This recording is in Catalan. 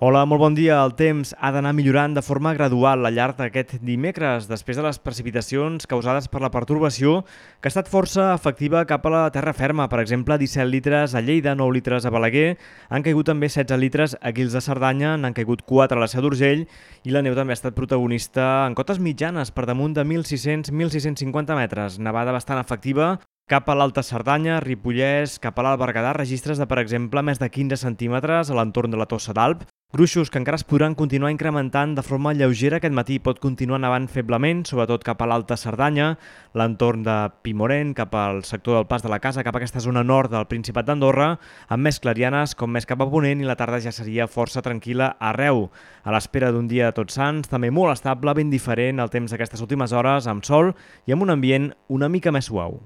Hola, molt bon dia. El temps ha d'anar millorant de forma gradual al llarg d'aquest dimecres, després de les precipitacions causades per la pertorbació, que ha estat força efectiva cap a la terra ferma. Per exemple, 17 litres a Lleida, 9 litres a Balaguer, han caigut també 16 litres a Guils de Cerdanya, n'han caigut 4 a la Seu d'Urgell i la neu també ha estat protagonista en cotes mitjanes per damunt de 1.600-1.650 metres. Nevada bastant efectiva cap a l'Alta Cerdanya, Ripollès, cap a l'Alt Berguedà, registres de, per exemple, més de 15 centímetres a l'entorn de la Tossa d'Alp, Gruixos que encara es podran continuar incrementant de forma lleugera aquest matí pot continuar nevant feblement, sobretot cap a l'Alta Cerdanya, l'entorn de Pimorent, cap al sector del Pas de la Casa, cap a aquesta zona nord del Principat d'Andorra, amb més clarianes com més cap a Ponent i la tarda ja seria força tranquil·la arreu. A l'espera d'un dia de tots sants, també molt estable, ben diferent el temps d'aquestes últimes hores, amb sol i amb un ambient una mica més suau.